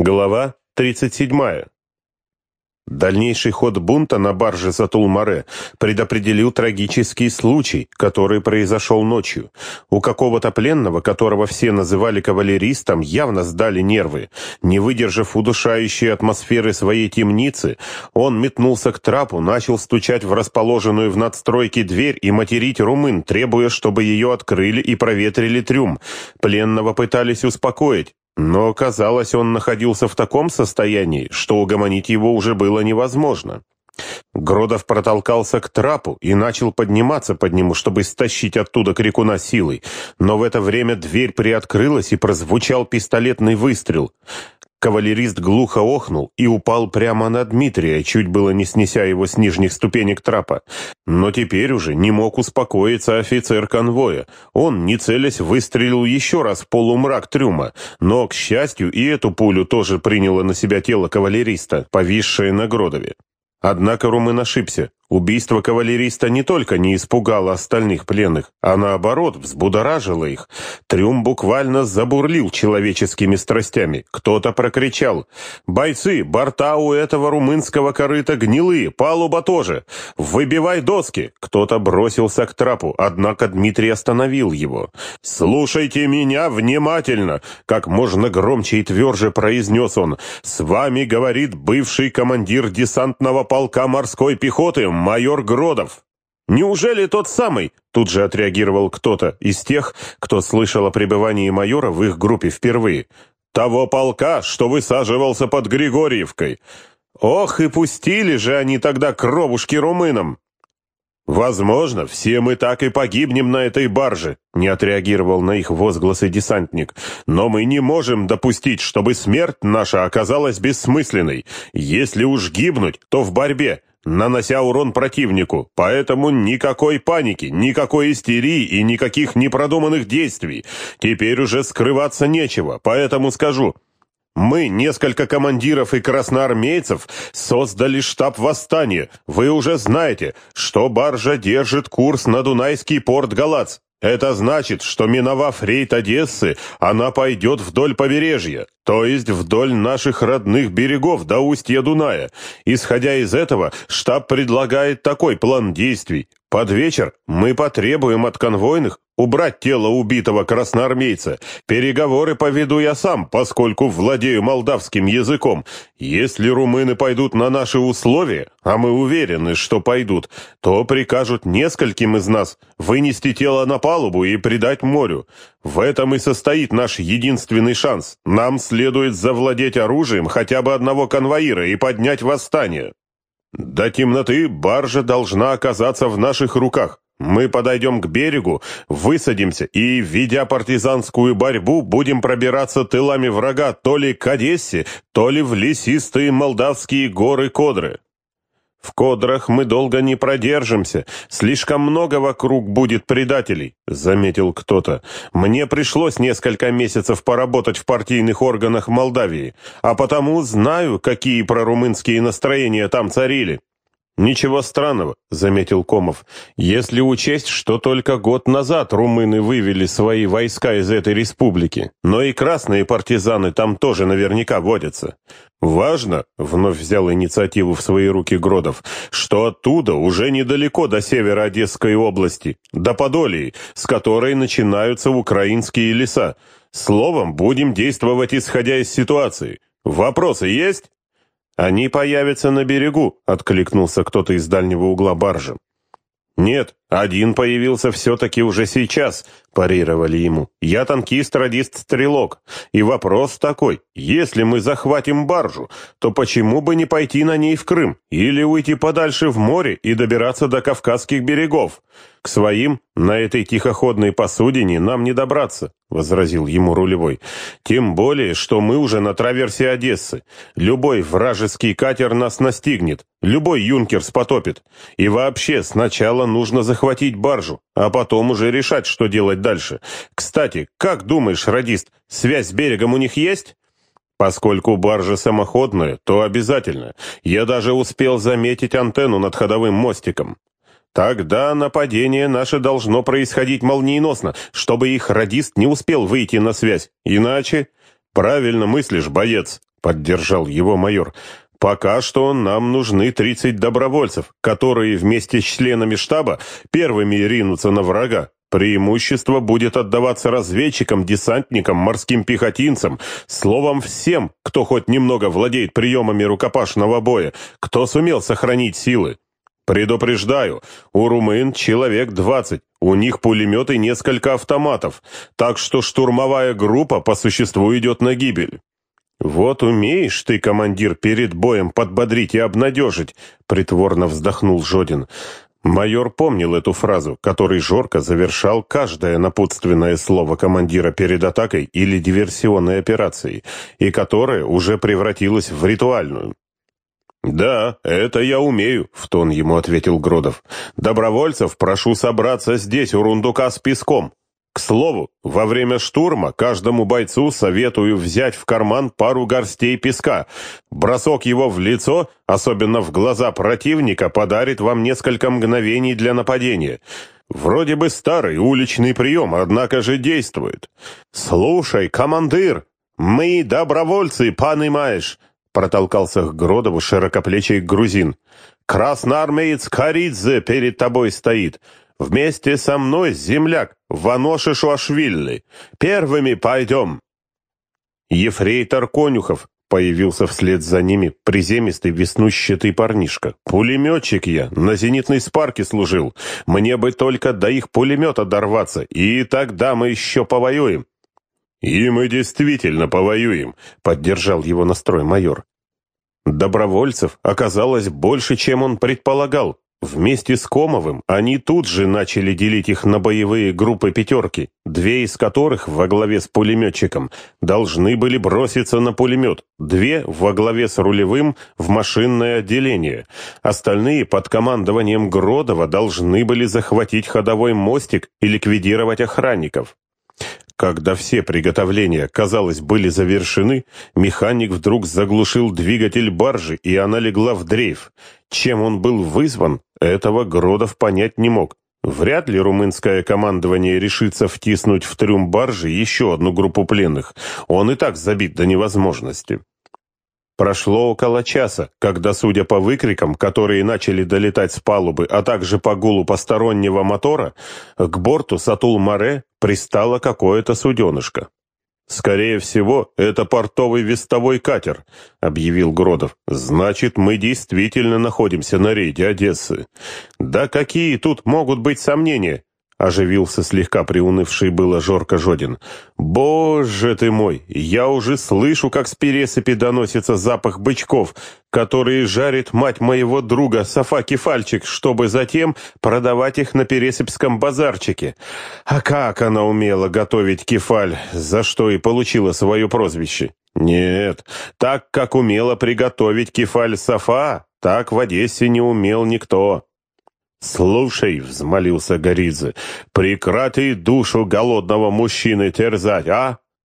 Глава 37. Дальнейший ход бунта на барже Затулмаре предопределил трагический случай, который произошел ночью. У какого-то пленного, которого все называли кавалеристом, явно сдали нервы. Не выдержав удушающей атмосферы своей темницы, он метнулся к трапу, начал стучать в расположенную в надстройке дверь и материть румын, требуя, чтобы ее открыли и проветрили трюм. Пленного пытались успокоить, но, казалось, он находился в таком состоянии, что угомонить его уже было невозможно. Гродов протолкался к трапу и начал подниматься под нему, чтобы стащить оттуда крикуна силой, но в это время дверь приоткрылась и прозвучал пистолетный выстрел. Кавалерист глухо охнул и упал прямо на Дмитрия, чуть было не снеся его с нижних ступенек трапа. Но теперь уже не мог успокоиться офицер конвоя. Он, не целясь, выстрелил еще раз в полумрак трюма, но, к счастью, и эту пулю тоже приняло на себя тело кавалериста, повисшее на Гродове. Однако Румын ошибся. Убийство кавалериста не только не испугало остальных пленных, а наоборот взбудоражило их. Трюм буквально забурлил человеческими страстями. Кто-то прокричал «Бойцы, борта у этого румынского корыта гнилые, палуба тоже! Выбивай доски!» Кто-то бросился к трапу, однако Дмитрий остановил его. «Слушайте меня внимательно!» Как можно громче и тверже произнес он. «С вами говорит бывший командир десантного полка морской пехоты майор Гродов». «Неужели тот самый?» — тут же отреагировал кто-то из тех, кто слышал о пребывании майора в их группе впервые. «Того полка, что высаживался под Григорьевкой. Ох, и пустили же они тогда кровушки румынам!» «Возможно, все мы так и погибнем на этой барже», — не отреагировал на их возгласы десантник. «Но мы не можем допустить, чтобы смерть наша оказалась бессмысленной. Если уж гибнуть, то в борьбе, нанося урон противнику. Поэтому никакой паники, никакой истерии и никаких непродуманных действий. Теперь уже скрываться нечего, поэтому скажу. Мы, несколько командиров и красноармейцев, создали штаб восстания. Вы уже знаете, что баржа держит курс на Дунайский порт Галац. Это значит, что миновав рейд Одессы, она пойдет вдоль побережья, то есть вдоль наших родных берегов до устья Дуная. Исходя из этого, штаб предлагает такой план действий. Под вечер мы потребуем от конвойных убрать тело убитого красноармейца. Переговоры поведу я сам, поскольку владею молдавским языком. Если румыны пойдут на наши условия, а мы уверены, что пойдут, то прикажут нескольким из нас вынести тело на палубу и предать морю. В этом и состоит наш единственный шанс. Нам следует завладеть оружием хотя бы одного конвоира и поднять восстание. До темноты баржа должна оказаться в наших руках. Мы подойдем к берегу, высадимся и, ведя партизанскую борьбу, будем пробираться тылами врага то ли к Одессе, то ли в лесистые молдавские горы Кодры. В Кодрах мы долго не продержимся, слишком много вокруг будет предателей, заметил кто-то. Мне пришлось несколько месяцев поработать в партийных органах Молдавии, а потому знаю, какие прорумынские настроения там царили. «Ничего странного», — заметил Комов, «если учесть, что только год назад румыны вывели свои войска из этой республики, но и красные партизаны там тоже наверняка водятся. Важно, — вновь взял инициативу в свои руки Гродов, — что оттуда уже недалеко до севера Одесской области, до Подолии, с которой начинаются украинские леса. Словом, будем действовать исходя из ситуации. Вопросы есть?» «Они появятся на берегу», — откликнулся кто-то из дальнего угла баржи. «Нет, один появился все-таки уже сейчас», — парировали ему. «Я танкист, радист, стрелок. И вопрос такой, если мы захватим баржу, то почему бы не пойти на ней в Крым? Или уйти подальше в море и добираться до Кавказских берегов? К своим на этой тихоходной посудине нам не добраться. — возразил ему рулевой. «Тем более, что мы уже на траверсе Одессы. Любой вражеский катер нас настигнет, любой юнкерс потопит. И вообще, сначала нужно захватить баржу, а потом уже решать, что делать дальше. Кстати, как думаешь, радист, связь с берегом у них есть?» Поскольку баржа самоходная, то обязательно. Я даже успел заметить антенну над ходовым мостиком. Тогда нападение наше должно происходить молниеносно, чтобы их радист не успел выйти на связь. Иначе... Правильно мыслишь, боец, поддержал его майор. Пока что нам нужны 30 добровольцев, которые вместе с членами штаба первыми ринутся на врага. Преимущество будет отдаваться разведчикам, десантникам, морским пехотинцам, словом, всем, кто хоть немного владеет приемами рукопашного боя, кто сумел сохранить силы. Предупреждаю, у румын человек 20, у них пулеметы и несколько автоматов, так что штурмовая группа по существу идет на гибель. «Вот умеешь ты, командир, перед боем подбодрить и обнадежить», — притворно вздохнул Жодин. Майор помнил эту фразу, которой Жорко завершал каждое напутственное слово командира перед атакой или диверсионной операцией, и которая уже превратилась в ритуальную. «Да, это я умею», — в тон ему ответил Гродов. «Добровольцев прошу собраться здесь, у рундука с песком. К слову, во время штурма каждому бойцу советую взять в карман пару горстей песка. Бросок его в лицо, особенно в глаза противника, подарит вам несколько мгновений для нападения. Вроде бы старый уличный прием, однако же действует. «Слушай, командир, мы добровольцы, понимаешь?» протолкался к Гродову широкоплечий грузин. «Красноармеец Каридзе перед тобой стоит. Вместе со мной земляк Ваноша Шуашвили. Первыми пойдем!» Ефрейтор Конюхов появился вслед за ними приземистый веснущатый парнишка. «Пулеметчик я, на зенитной спарке служил. Мне бы только до их пулемета дорваться, и тогда мы еще повоюем». «И мы действительно повоюем», — поддержал его настрой майор. Добровольцев оказалось больше, чем он предполагал. Вместе с Комовым они тут же начали делить их на боевые группы «пятерки», две из которых во главе с пулеметчиком должны были броситься на пулемет, две во главе с рулевым в машинное отделение. Остальные под командованием Гродова должны были захватить ходовой мостик и ликвидировать охранников. Когда все приготовления, казалось, были завершены, механик вдруг заглушил двигатель баржи, и она легла в дрейф. Чем он был вызван, этого Гродов понять не мог. Вряд ли румынское командование решится втиснуть в трюм баржи еще одну группу пленных. Он и так забит до невозможности. Прошло около часа, когда, судя по выкрикам, которые начали долетать с палубы, а также по гулу постороннего мотора, к борту Сатул-Море пристало какое-то суденышко. «Скорее всего, это портовый вестовой катер», — объявил Гродов. «Значит, мы действительно находимся на рейде Одессы». «Да какие тут могут быть сомнения? Оживился слегка приунывший было Жорко Жодин. «Боже ты мой! Я уже слышу, как с пересыпи доносится запах бычков, которые жарит мать моего друга Софа Кефальчик, чтобы затем продавать их на пересыпском базарчике. А как она умела готовить кефаль, за что и получила свое прозвище? Нет, так как умела приготовить кефаль Софа, так в Одессе не умел никто». «Слушай», — взмолился Горидзе, — «прекрати душу голодного мужчины терзать, а?